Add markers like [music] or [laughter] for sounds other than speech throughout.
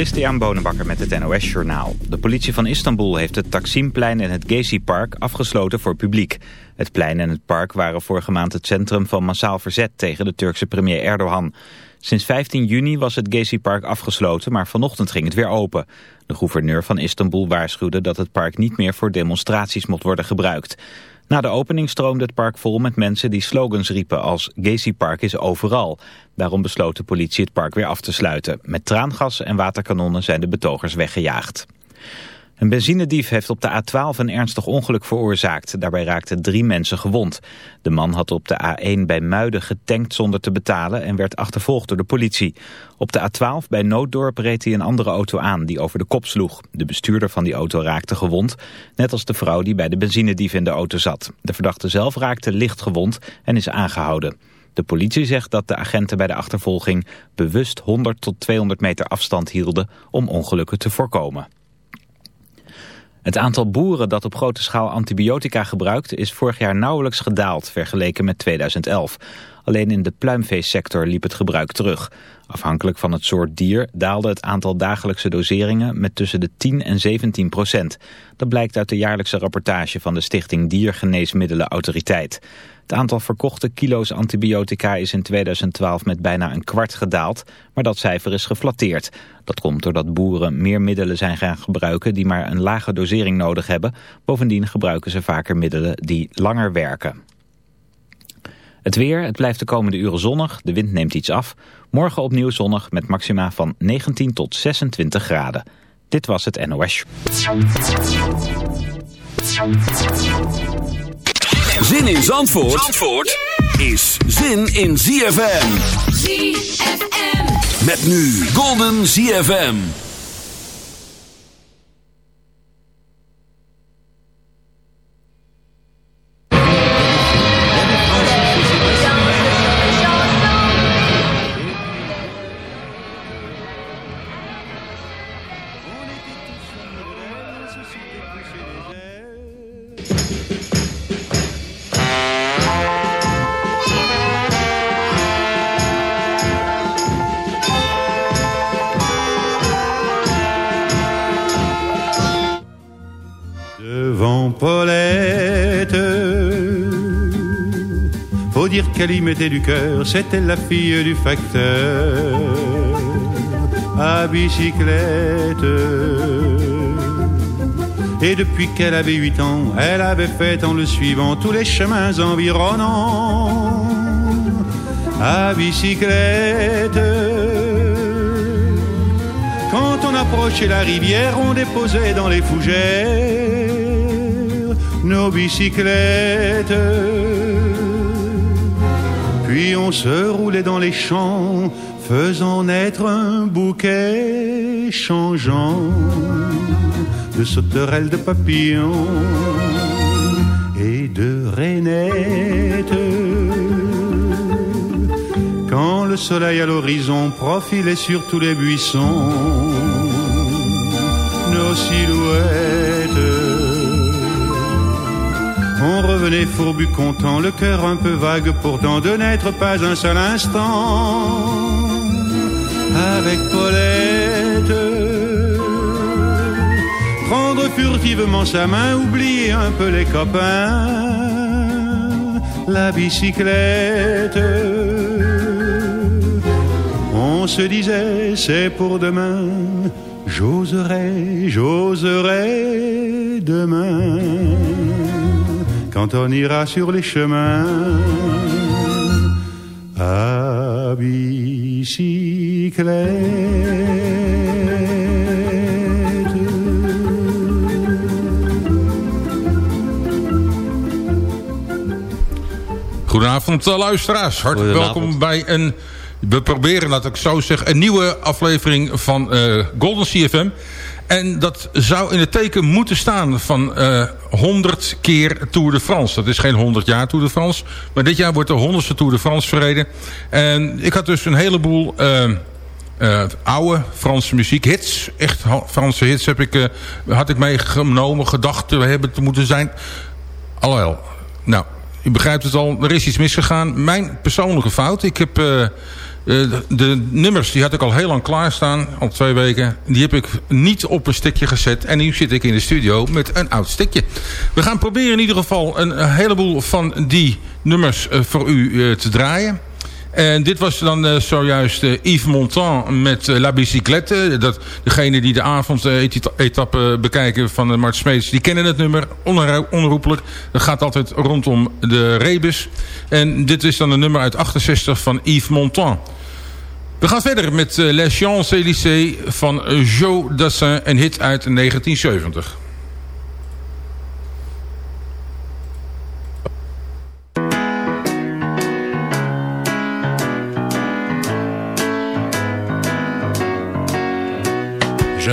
Christian Bonenbakker met het NOS Journaal. De politie van Istanbul heeft het Taksimplein en het Gezi-park afgesloten voor publiek. Het plein en het park waren vorige maand het centrum van massaal verzet tegen de Turkse premier Erdogan. Sinds 15 juni was het Gezi-park afgesloten, maar vanochtend ging het weer open. De gouverneur van Istanbul waarschuwde dat het park niet meer voor demonstraties mocht worden gebruikt. Na de opening stroomde het park vol met mensen die slogans riepen als Gezi Park is overal. Daarom besloot de politie het park weer af te sluiten. Met traangas en waterkanonnen zijn de betogers weggejaagd. Een benzinedief heeft op de A12 een ernstig ongeluk veroorzaakt. Daarbij raakten drie mensen gewond. De man had op de A1 bij Muiden getankt zonder te betalen en werd achtervolgd door de politie. Op de A12 bij Nooddorp reed hij een andere auto aan die over de kop sloeg. De bestuurder van die auto raakte gewond, net als de vrouw die bij de benzinedief in de auto zat. De verdachte zelf raakte licht gewond en is aangehouden. De politie zegt dat de agenten bij de achtervolging bewust 100 tot 200 meter afstand hielden om ongelukken te voorkomen. Het aantal boeren dat op grote schaal antibiotica gebruikt is vorig jaar nauwelijks gedaald vergeleken met 2011. Alleen in de pluimveesector liep het gebruik terug. Afhankelijk van het soort dier daalde het aantal dagelijkse doseringen met tussen de 10 en 17 procent. Dat blijkt uit de jaarlijkse rapportage van de stichting Diergeneesmiddelen Autoriteit. Het aantal verkochte kilo's antibiotica is in 2012 met bijna een kwart gedaald, maar dat cijfer is geflatteerd. Dat komt doordat boeren meer middelen zijn gaan gebruiken die maar een lage dosering nodig hebben. Bovendien gebruiken ze vaker middelen die langer werken. Het weer, het blijft de komende uren zonnig, de wind neemt iets af. Morgen opnieuw zonnig met maxima van 19 tot 26 graden. Dit was het NOS. Zin in Zandvoort, Zandvoort is zin in ZFM. ZFM. Met nu Golden ZFM. Mettait du cœur, c'était la fille du facteur à bicyclette. Et depuis qu'elle avait huit ans, elle avait fait en le suivant tous les chemins environnants à bicyclette. Quand on approchait la rivière, on déposait dans les fougères nos bicyclettes. Puis on se roulait dans les champs, faisant naître un bouquet changeant de sauterelles, de papillons et de rainettes. Quand le soleil à l'horizon profilait sur tous les buissons, nos silhouettes. On revenait fourbu content, le cœur un peu vague pourtant de n'être pas un seul instant avec Paulette. Prendre furtivement sa main, oublier un peu les copains, la bicyclette. On se disait, c'est pour demain, j'oserai, j'oserai demain, quand on ira sur les chemins à bicyclette. Goedenavond eh, luisteraars. Hartelijk welkom bij een, we proberen dat ik zo zeg, een nieuwe aflevering van uh, Golden CFM. En dat zou in het teken moeten staan van uh, 100 keer Tour de France. Dat is geen 100 jaar Tour de France. Maar dit jaar wordt de 100ste Tour de France verreden. En ik had dus een heleboel... Uh, uh, oude Franse muziek, hits, echt Franse hits heb ik, had ik meegenomen, gedacht te hebben te moeten zijn. Alhoewel, nou, u begrijpt het al, er is iets misgegaan. Mijn persoonlijke fout. Ik heb de, de, nummers, die had ik al heel lang klaarstaan, al twee weken. Die heb ik niet op een stikje gezet. En nu zit ik in de studio met een oud stikje. We gaan proberen in ieder geval een, heleboel van die nummers uh, voor u uh, te draaien. En dit was dan uh, zojuist uh, Yves Montand met uh, La Bicyclette. Dat, degene die de avondetappe bekijken van Mart Smeets, die kennen het nummer. Onherroepelijk. Dat gaat altijd rondom de rebus. En dit is dan een nummer uit 68 van Yves Montand. We gaan verder met Les Champs-Élysées van Joe Dassin, een hit uit 1970.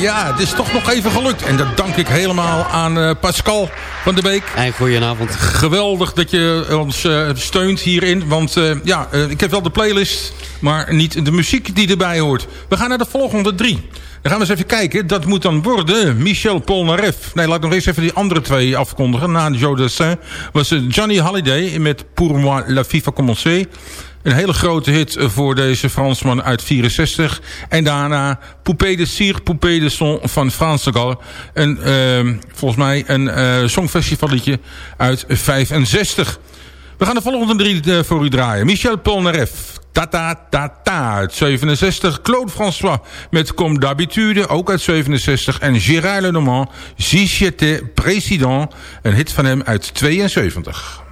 Ja. Het is toch nog even gelukt. En dat dank ik helemaal aan uh, Pascal van de Beek. En goedenavond. Geweldig dat je ons uh, steunt hierin. Want uh, ja, ik heb wel de playlist, maar niet de muziek die erbij hoort. We gaan naar de volgende drie. Dan gaan we eens even kijken. Dat moet dan worden Michel Polnareff. Nee, laat ik nog eens even die andere twee afkondigen. Na Joe Dassin was Johnny Holiday met Pour moi la FIFA commencé. Een hele grote hit voor deze Fransman uit 64. En daarna Poupée de Cire, Poupée de Son van Frans de. Een, uh, volgens mij een uh, songfestivalletje uit 65. We gaan de volgende drie uh, voor u draaien. Michel Polnareff. Ta ta ta ta uit 67. Claude François met Comme d'habitude, ook uit 67. En Gérard Lenormand, Si j'étais président, een hit van hem uit 72.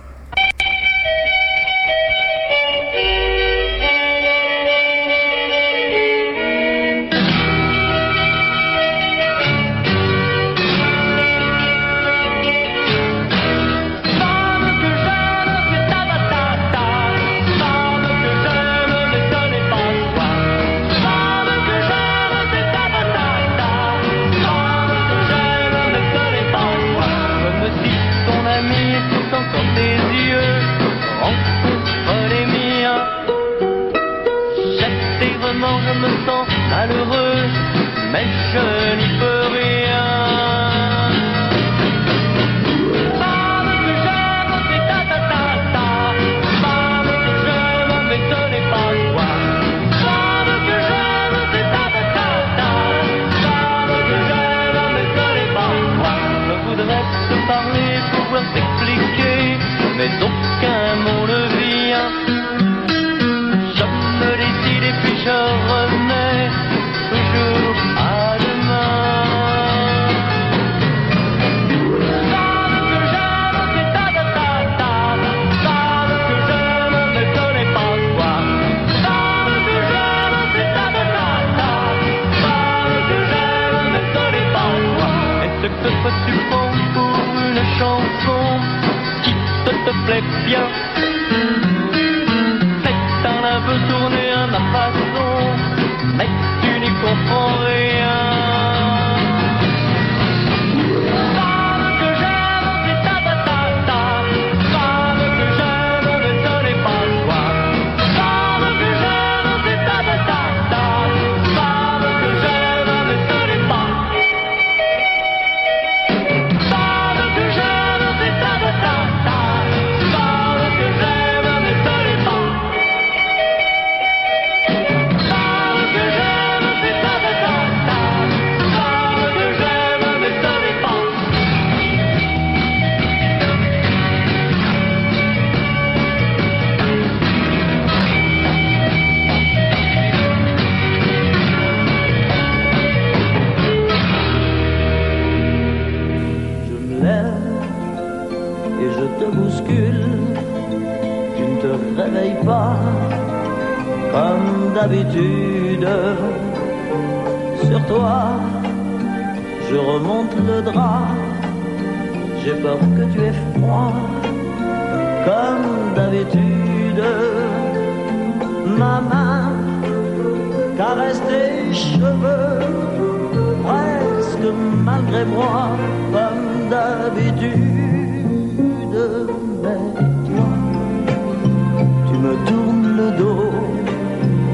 me sens malheureux. plaît te bouscule, tu ne te réveilles pas comme d'habitude. Sur toi, je remonte le drap, j'ai peur que tu aies froid comme d'habitude. Ma main caresse tes cheveux, presque malgré moi, comme d'habitude mais toi, tu me tournes le dos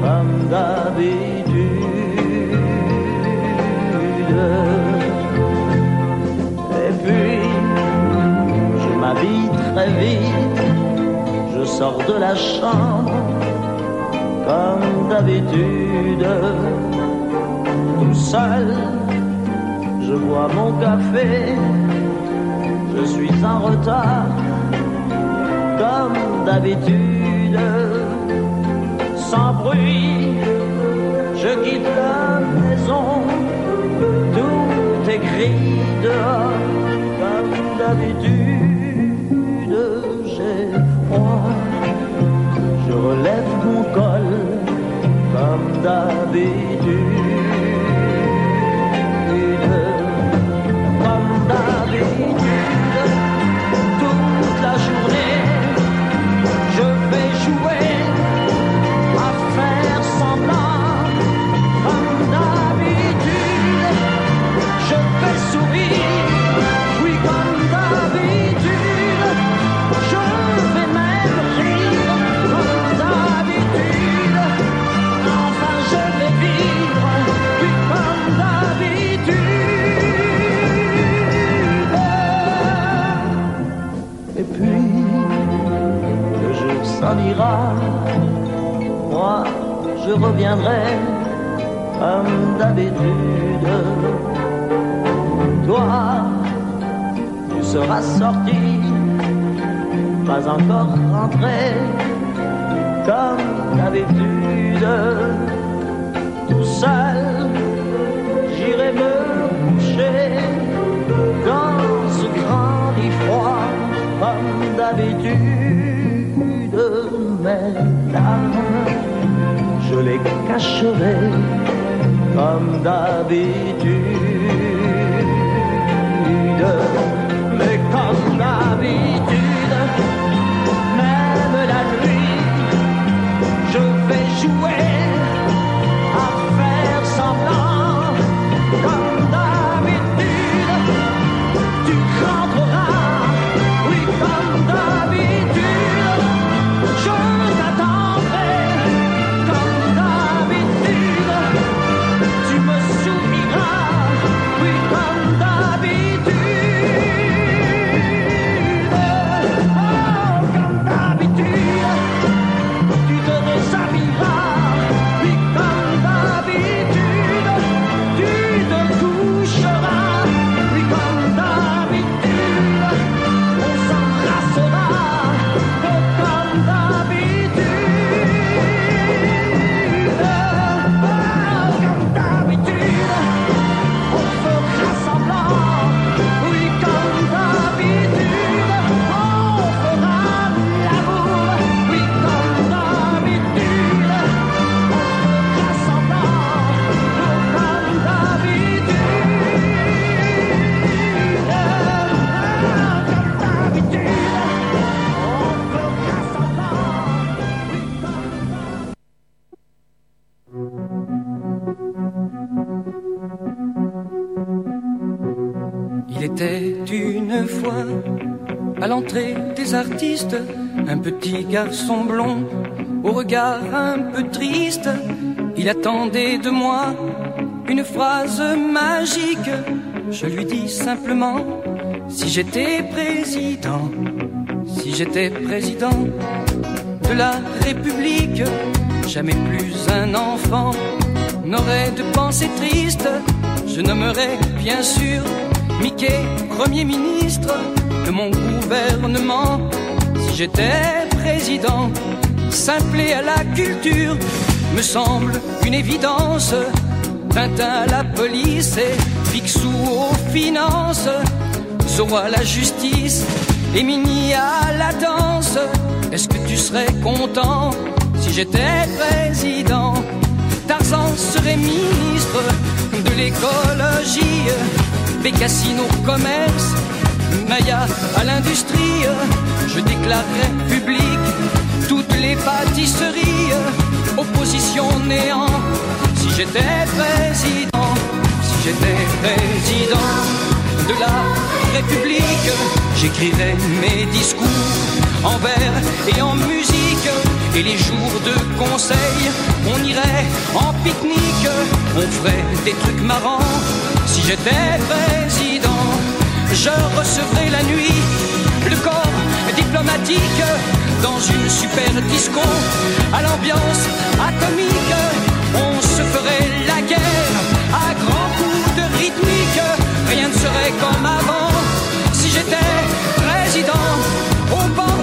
comme d'habitude. Et puis, je m'habille très vite, je sors de la chambre comme d'habitude. Tout seul, je bois mon café, je suis en retard comme d'habitude. Sans bruit, je quitte la maison. Tout est gris dehors comme d'habitude. J'ai froid, je relève mon col comme d'habitude. Sorti, pas encore rentré comme d'habitude. Tout seul, j'irai me coucher dans ce grand lit froid comme d'habitude. Mes larmes, je les cacherai comme d'habitude. Un petit garçon blond au regard un peu triste. Il attendait de moi une phrase magique. Je lui dis simplement si j'étais président, si j'étais président de la République, jamais plus un enfant n'aurait de pensée triste. Je nommerais bien sûr Mickey Premier ministre de mon gouvernement. J'étais président, simpler à la culture me semble une évidence. Tintin à la police et Picsou aux finances. Zorro à la justice et Mini à la danse. Est-ce que tu serais content si j'étais président? Tarzan serait ministre de l'écologie, Bécassine au commerce, Maya à l'industrie. Je déclarerais public toutes les pâtisseries, opposition néant. Si j'étais président, si j'étais président de la République, j'écrirais mes discours en vers et en musique. Et les jours de conseil, on irait en pique-nique, on ferait des trucs marrants. Si j'étais président, je recevrais la nuit le corps diplomatique dans une super disco à l'ambiance atomique. On se ferait la guerre à grands coups de rythmique. Rien ne serait comme avant si j'étais président. Bornes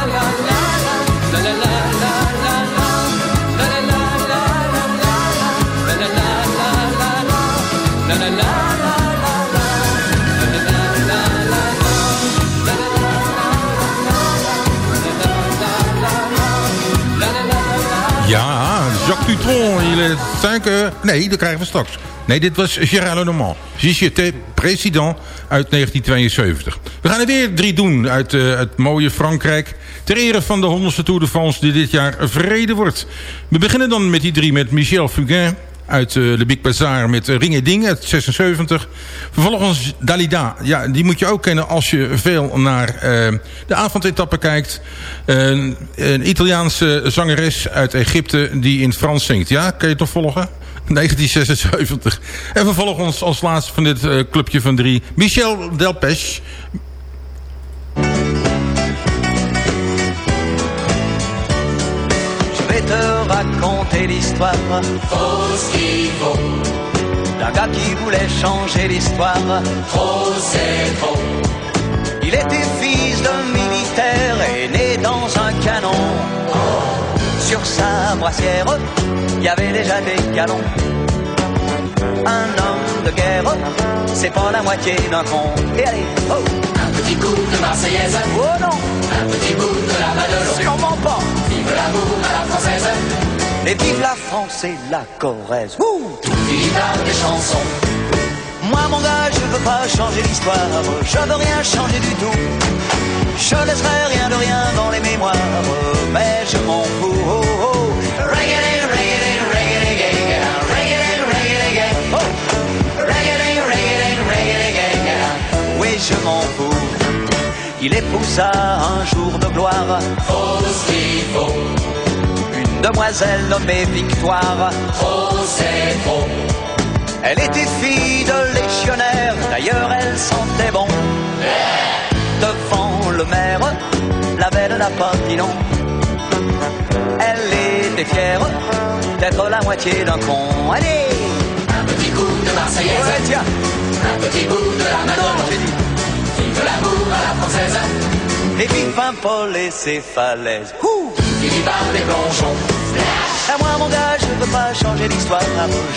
Jacques Dutron, il est 5... eh, nee, dat krijgen we straks. Nee, dit was Gérard Lenormand. J'étais président uit 1972. We gaan er weer drie doen uit eh, het mooie Frankrijk. Ter ere van de 100ste Tour de France die dit jaar vrede wordt. We beginnen dan met die drie met Michel Fugain uit eh, Le Big Bazaar met uh, Ring et Ding uit 76. Vervolgens Dalida. Ja, die moet je ook kennen als je veel naar eh, de avondetappe kijkt. Een- Italiaanse zangeres uit Egypte die in Frans zingt. Ja, kan je nog volgen? [laughs] 1976. En vervolgens als laatste van dit eh, clubje van drie... Michel Delpech. Vais te raconter l'histoire Faut ce qu'il faut, d'un gars qui voulait changer l'histoire. trop c'est trop. Il était fils de militaire et né dans un canon. Sur sa brassière, il y avait déjà des galons. Un homme de guerre, c'est pas la moitié d'un con. Et allez, oh, Un petit coup de Marseillaise, oh non, un petit bout de la Madelon. sûrement pas. Vive l'amour à la française, Et vive la France et la Corrèze. Ouh vive par des chansons. Moi mon gars je veux pas changer l'histoire Je veux rien changer du tout Je laisserai rien de rien dans les mémoires Mais je m'en fous oh, oh. Reggae, reggae, reggae, reggae, reggae, reggae, reggae. Oh, Reggae, reggae, reggae, reggae. Oui je m'en fous Il épousa un jour de gloire. Une demoiselle nommée Victoire. Elle était fille de légionnaire. D'ailleurs elle sentait bon. Devant le maire La belle n'a pas dit non. Elle était fière D'être la moitié d'un con. Allez! Un petit coup de Marseillaise, Ouais tiens. Un petit bout de la Non Vive l'amour à la française, Et un Paul et ses falaises Ouh vive par des plongeons. À moi mon gars je veux pas changer l'histoire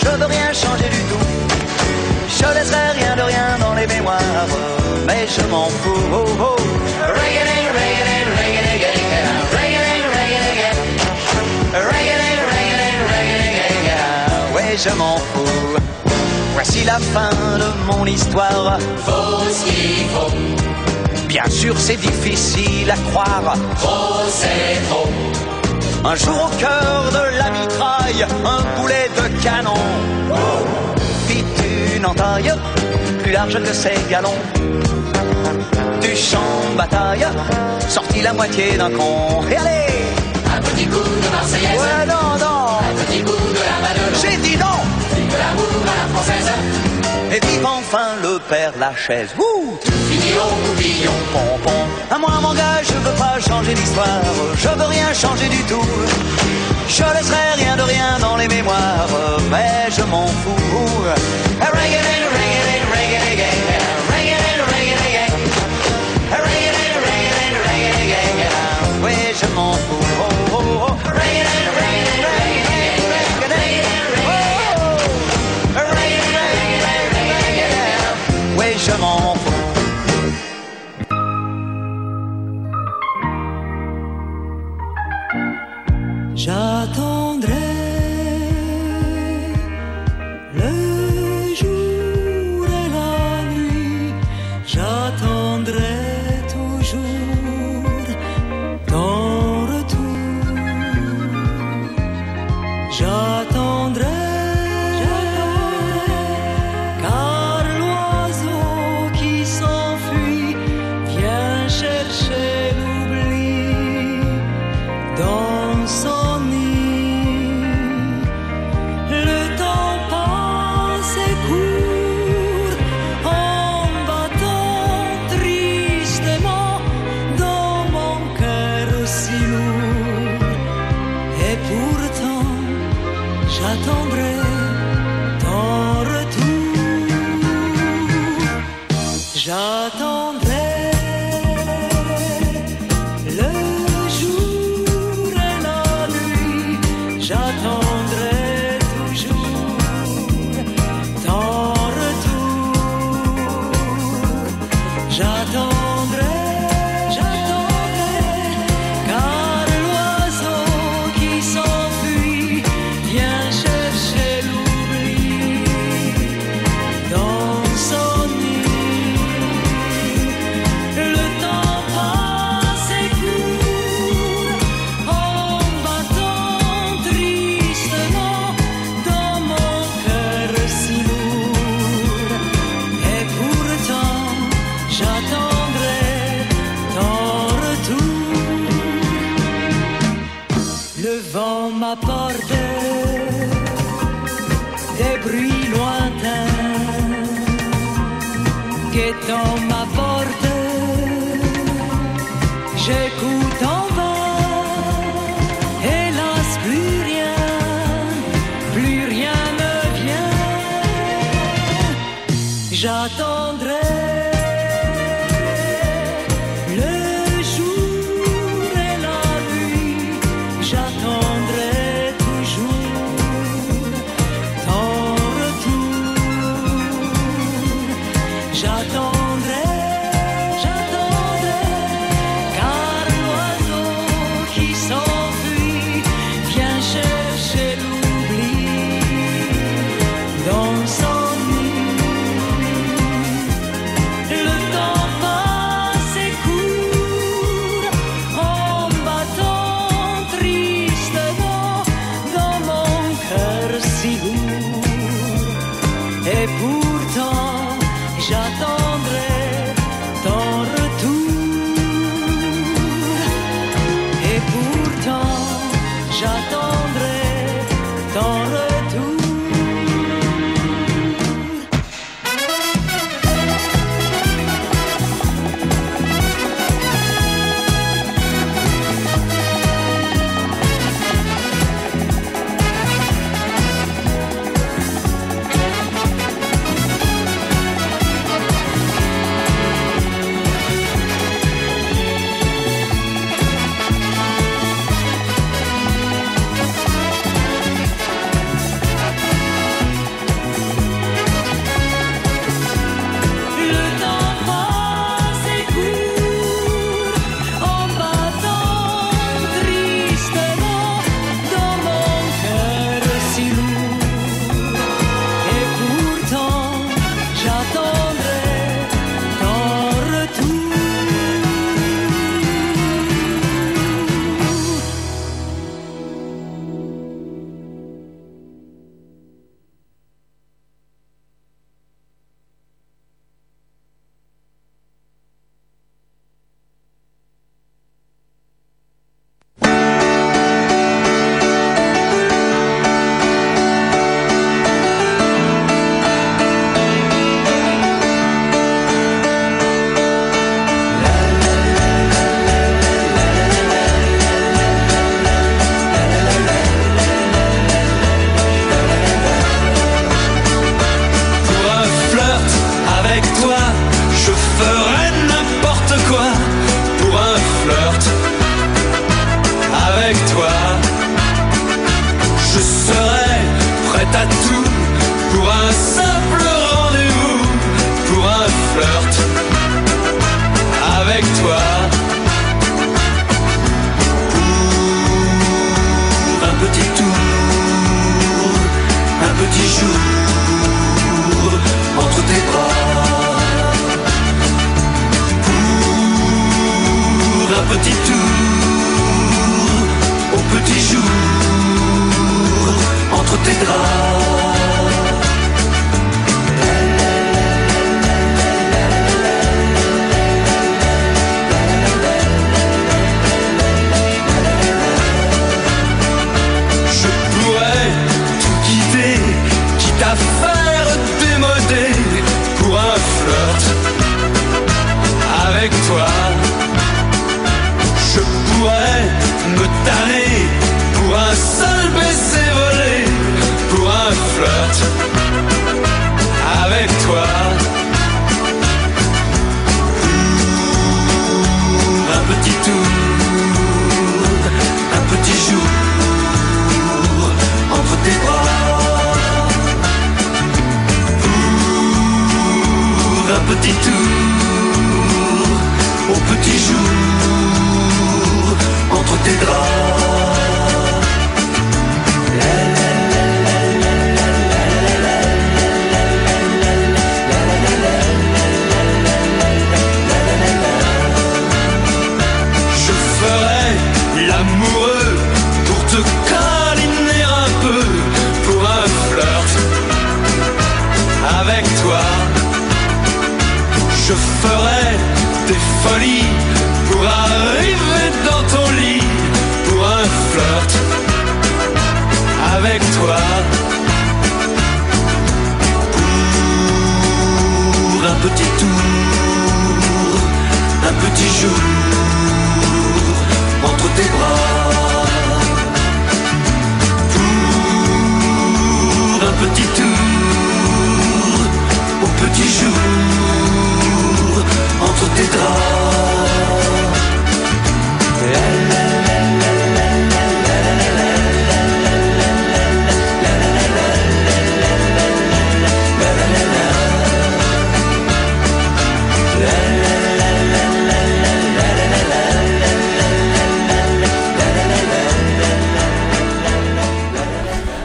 Je veux rien changer du tout Je laisserai rien de rien dans les mémoires Mais je m'en fous oh, oh. Ouais, je m'en fous. Voici la fin de mon histoire. Faut ce qu'il faut, Bien sûr, c'est difficile à croire. trop c'est trop. Un jour au cœur de la mitraille, un boulet de canon fit une entaille plus large que ses galons. Du champ de bataille sortit la moitié d'un con. Et allez Un petit coup de Marseillaise, Ouais, non, non un petit bout de la. J'ai dit non Et vive enfin le père Lachaise. Ouh fini au pompon. À moi, mon gars, je veux pas changer l'histoire. Je veux rien changer du tout. Je laisserai rien de rien dans les mémoires, mais je m'en fous. on my voice.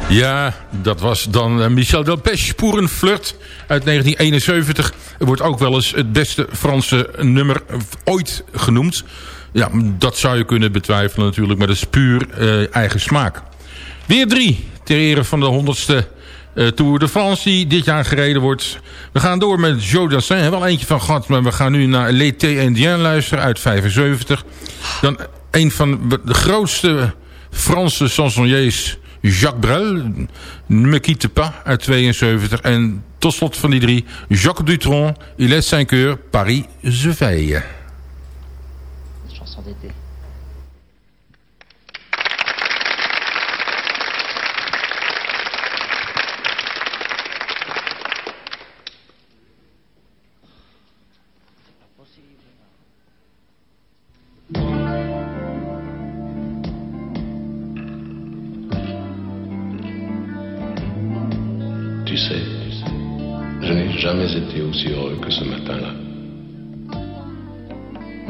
Ja, dat was dan eh, Michel Delpech, Pour een flirt uit 1971. Er wordt ook wel eens het beste Franse nummer ooit genoemd. Ja, dat zou je kunnen betwijfelen natuurlijk, maar dat is puur eh, eigen smaak. Weer drie, ter ere van de honderdste eh, Tour de France die dit jaar gereden wordt. We gaan door met Joe Dassin, hebben we al eentje van gehad, maar we gaan nu naar L'été Indien luisteren uit 75. Dan een van de grootste Franse chansonniers, Jacques Brel, Ne me quitte pas uit 72. En tot slot van die drie, Jacques Dutronc, Il est 5 heures, Paris se veille. Chanson d'été.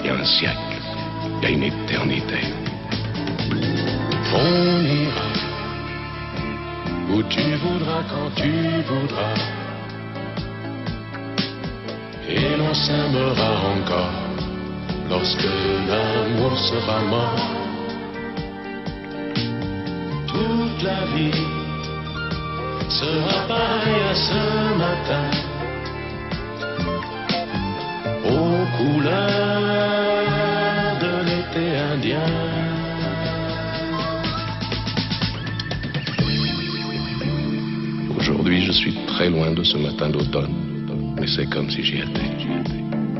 il y a un siècle, il y a une éternité. On ira où tu voudras quand tu voudras. Et l'on s'aimera encore lorsque l'amour sera mort. Toute la vie sera pareil à ce matin aux couleurs de l'été indien. Aujourd'hui, je suis très loin de ce matin d'automne, mais c'est comme si j'y étais.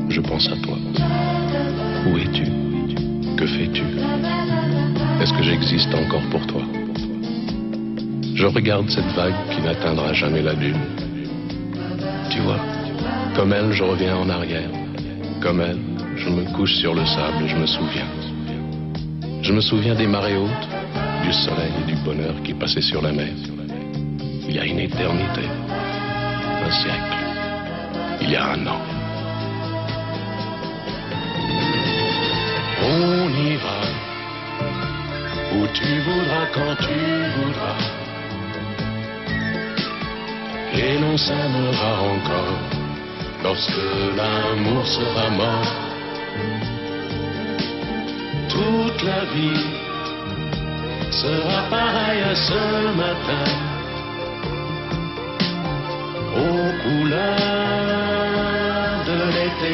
Je pense à toi. Où es-tu? Que fais-tu? Est-ce que j'existe encore pour toi? Je regarde cette vague qui n'atteindra jamais la dune. Tu vois, comme elle, je reviens en arrière. Comme elle, je me couche sur le sable et je me souviens. Je me souviens des marées hautes, du soleil et du bonheur qui passaient sur la mer. Il y a une éternité, un siècle, il y a un an. On ira où tu voudras quand tu voudras et l'on s'aimera encore lorsque l'amour sera mort. Toute la vie sera pareille à ce matin aux couleurs de l'été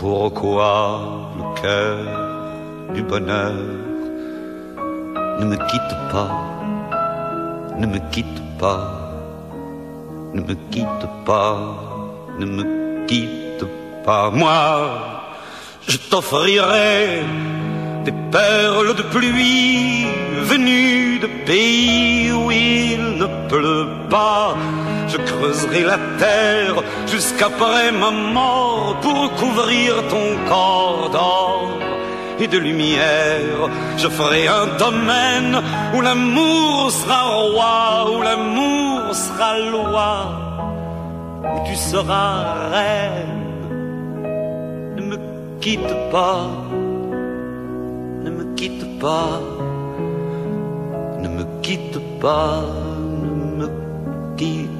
pourquoi le cœur du bonheur ne me quitte pas, ne me quitte pas, ne me quitte pas, ne me quitte pas. Moi, je t'offrirai des perles de pluie venues de pays où il ne pleut pas. Je creuserai la terre jusqu'après ma mort pour couvrir ton corps d'or et de lumière. Je ferai un domaine où l'amour sera roi, où l'amour sera loi, où tu seras reine. Ne me quitte pas, ne me quitte pas, ne me quitte pas, ne me quitte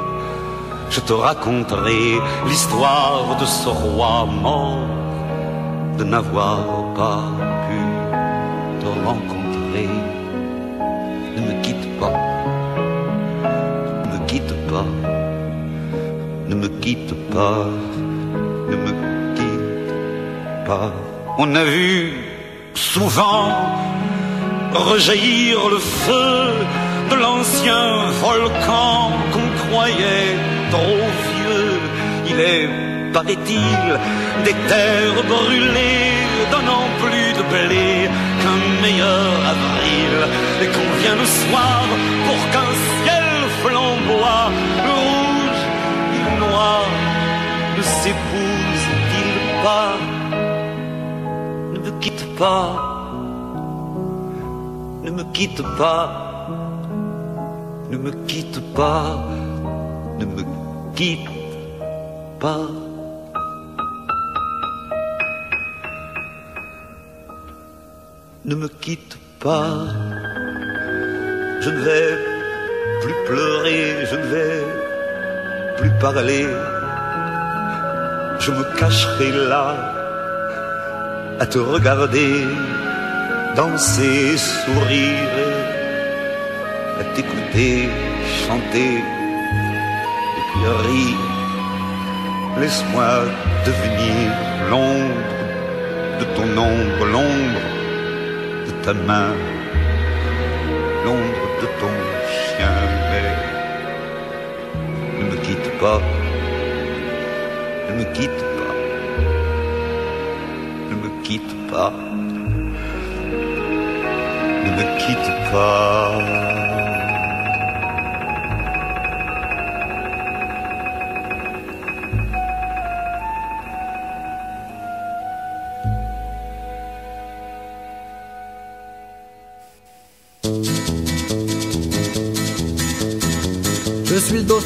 Je te raconterai l'histoire de ce roi mort, de n'avoir pas pu te rencontrer. Ne me quitte pas, ne me quitte pas, ne me quitte pas, ne me quitte pas. On a vu souvent rejaillir le feu de l'ancien volcan qu'on croyait trop vieux. Il est, paraît-il, des terres brûlées, donnant plus de blé qu'un meilleur avril. Et qu'on vient le soir pour qu'un ciel flamboie, le rouge et le noir ne s'épousent-ils pas Ne me quitte pas, ne me quitte pas, ne me quitte pas, quitte pas. Ne me quitte pas, je ne vais plus pleurer, je ne vais plus parler, je me cacherai là à te regarder danser, sourire, à t'écouter chanter Laisse-moi devenir l'ombre de ton ombre, l'ombre de ta main, l'ombre de ton chien. Mais ne me quitte pas, ne me quitte pas, ne me quitte pas, ne me quitte pas.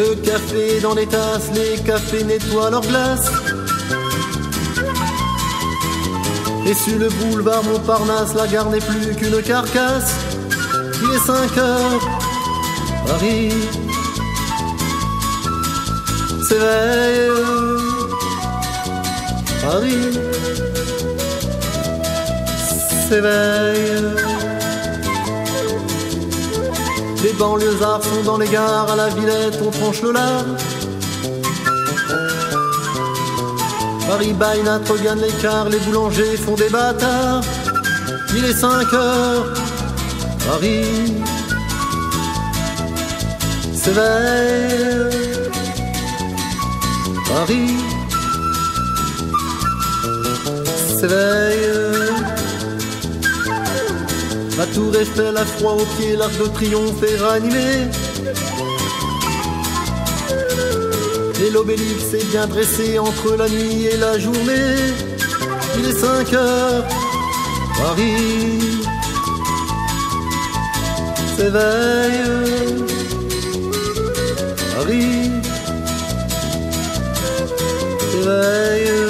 Le café dans les tasses, les cafés nettoient leurs glaces. Et sur le boulevard Montparnasse, la gare n'est plus qu'une carcasse. Il est 5 heures, Paris s'éveille. Paris s'éveille. Les banlieusards sont dans les gares, à la Villette on tranche le lard. Paris baille, Nat regagne l'écart, les boulangers font des bâtards. Il est 5 heures, Paris s'éveille. Paris s'éveille. La tour Eiffel a froid aux pieds, l'arc de triomphe est ranimé. Et l'obélix est bien dressé entre la nuit et la journée. Il est 5 heures, Paris s'éveille. Paris s'éveille.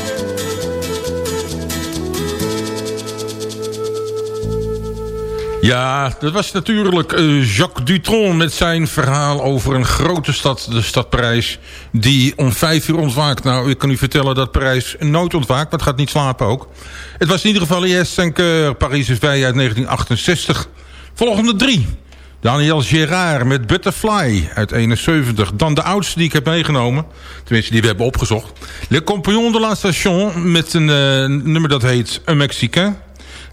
Ja, dat was natuurlijk eh, Jacques Dutron met zijn verhaal over een grote stad, de stad Parijs, die om vijf uur ontwaakt. Nou, ik kan u vertellen dat Parijs nooit ontwaakt, maar het gaat niet slapen ook. Het was in ieder geval Yes Cinqueur, Paris is wij uit 1968. Volgende drie. Daniel Gérard met Butterfly uit 71. Dan de oudste die ik heb meegenomen. Tenminste, die we hebben opgezocht. Le Compagnon de la Station met een eh, nummer dat heet Un Mexicain.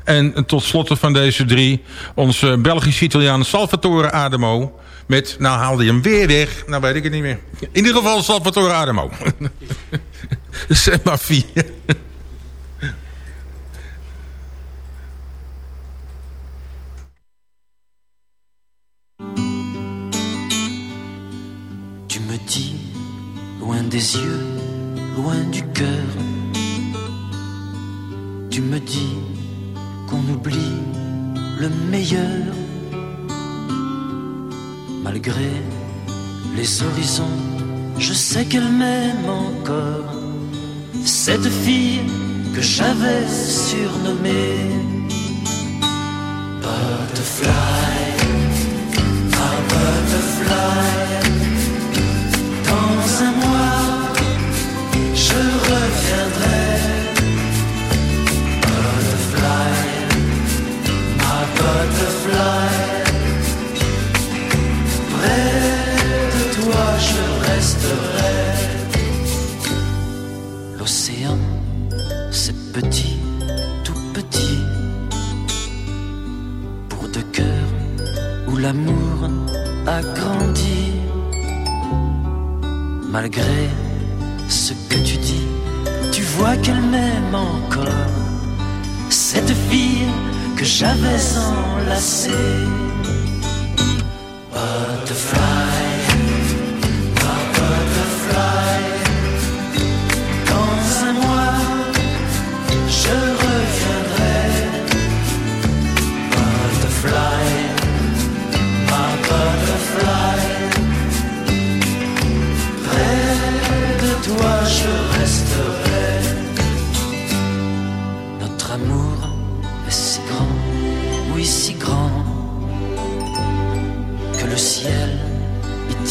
En tot slot van deze drie, onze Belgisch-Italiaan Salvatore Adamo. Met, nou haalde je hem weer weg, nou weet ik het niet meer. In ieder geval Salvatore Adamo. [laughs] Zeg maar. Tu me dis, loin des yeux, loin du cœur. Tu me dis le meilleur. Malgré les horizons, je sais qu'elle m'aime encore. Cette fille que j'avais surnommée Butterfly, ma butterfly. L'océan, c'est petit, tout petit. Pour deux cœurs où l'amour a grandi. Malgré ce que tu dis, tu vois qu'elle m'aime encore. Cette fille que j'avais enlacée. Butterfly,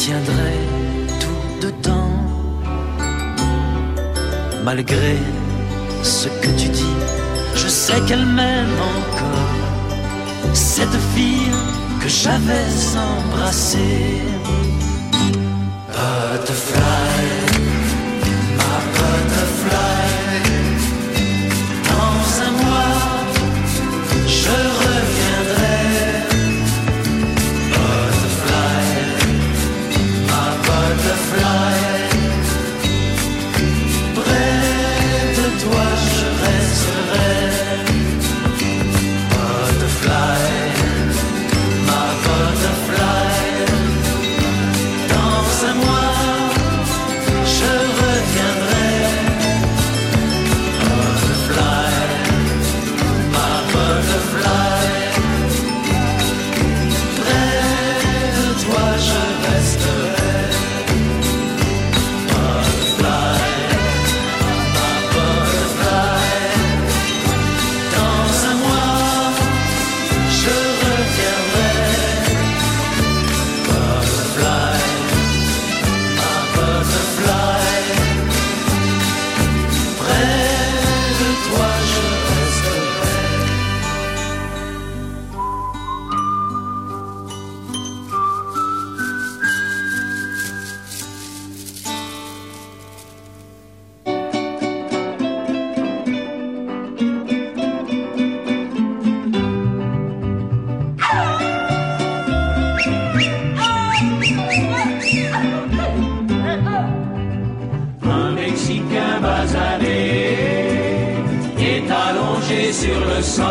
y tiendrait tout dedans. Malgré ce que tu dis, je sais qu'elle m'aime encore. Cette fille que j'avais embrassé. Butterfly, sur le sol,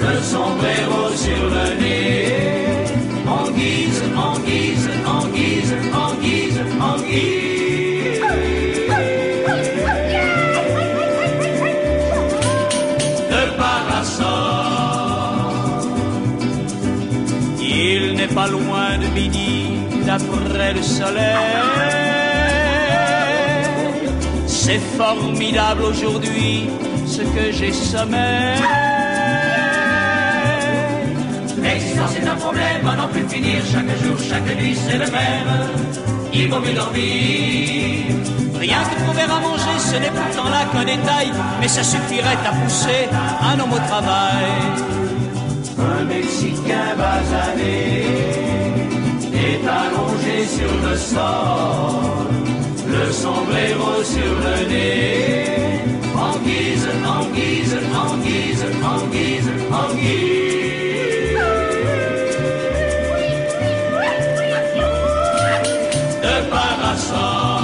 le sombrero sur le nez, en guise, en guise, en guise, en guise, en guise. De parasol. Il n'est pas loin de midi, d'après le soleil. C'est formidable aujourd'hui ce que j'ai sommeil. L'existence est un problème à n'en plus finir, chaque jour, chaque nuit, c'est le même. Il vaut mieux dormir. Rien que trouver à manger, ce n'est pourtant là qu'un détail, mais ça suffirait à pousser un homme au travail. Un Mexicain basané est allongé sur le sol, le sombrero sur le nez, De parasol.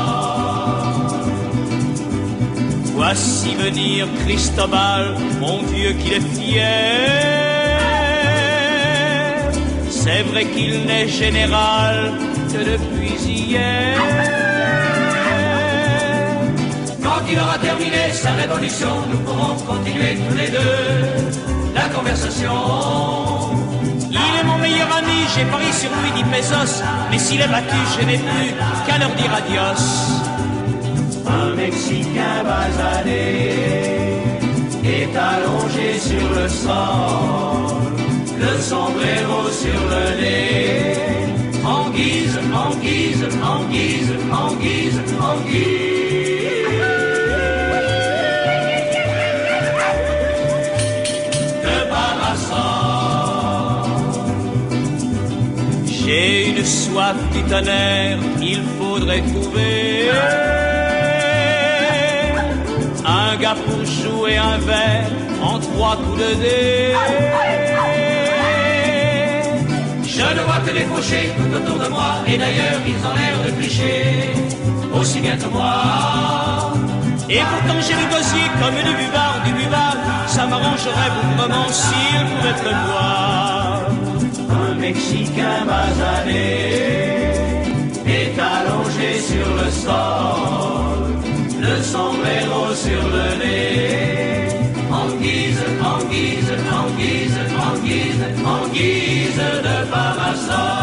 Voici venir Cristobal, mon Dieu qu'il est fier. C'est vrai qu'il n'est général que depuis hier. Il aura terminé sa révolution, nous pourrons continuer tous les deux la conversation. Il est mon meilleur ami, j'ai parié sur lui, dit Pesos. Mais s'il est battu, je n'ai plus qu'à leur dire adios. Un Mexicain basané est allongé sur le sol, le sombrero sur le nez, en guise, en guise, du tonnerre, il faudrait trouver un gars pour jouer un verre en trois coups de dé. Je ne vois que les fauchés tout autour de moi, et d'ailleurs ils ont l'air de clichés, aussi bien que moi. Et pourtant j'ai du dossier comme du buvard, du buvard, ça m'arrangerait bougrement s'il pouvait pleuvoir. Un Mexicain basané est allongé sur le sol, le sombrero sur le nez, en guise, en guise, en guise, en guise, en guise de parasol.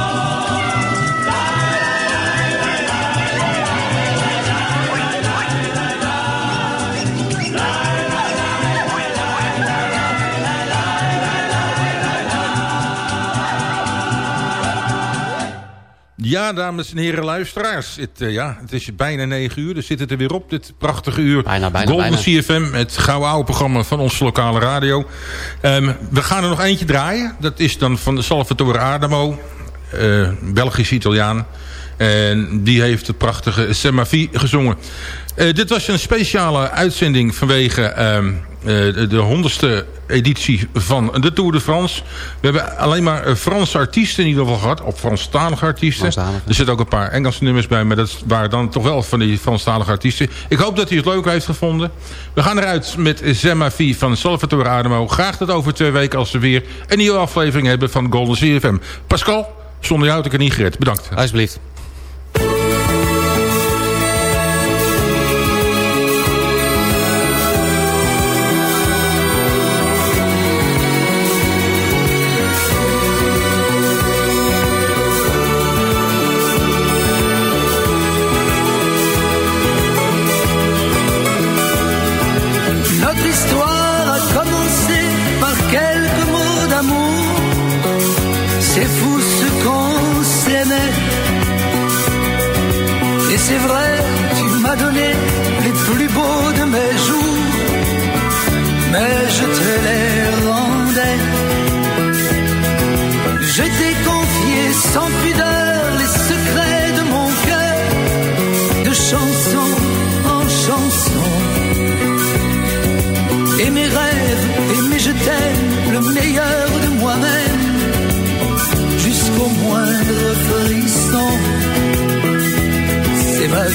Ja, dames en heren luisteraars. Het, eh, ja, het is bijna 9 uur. Dus zit het er weer op, dit prachtige uur. Bijna, bijna, Golden bijna. CFM, het gouden oude programma van onze lokale radio. Ehm, we gaan er nog eentje draaien. Dat is dan van Salvatore Adamo. eh, Belgisch-Italiaan. En die heeft het prachtige Semavi gezongen. Eh, dit was een speciale uitzending vanwege ehm, eh, de, de honderdste editie van de Tour de France. We hebben alleen maar eh, Franse artiesten in ieder geval gehad. Of Franstalige artiesten. Er zitten ook een paar Engelse nummers bij. Maar dat waren dan toch wel van die Franstalige artiesten. Ik hoop dat u het leuk heeft gevonden. We gaan eruit met Semavi van Salvatore Adamo. Graag tot over twee weken als we weer een nieuwe aflevering hebben van Golden CFM. Pascal, zonder jou had ik er niet gered. Bedankt. Alsjeblieft.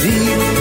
C'est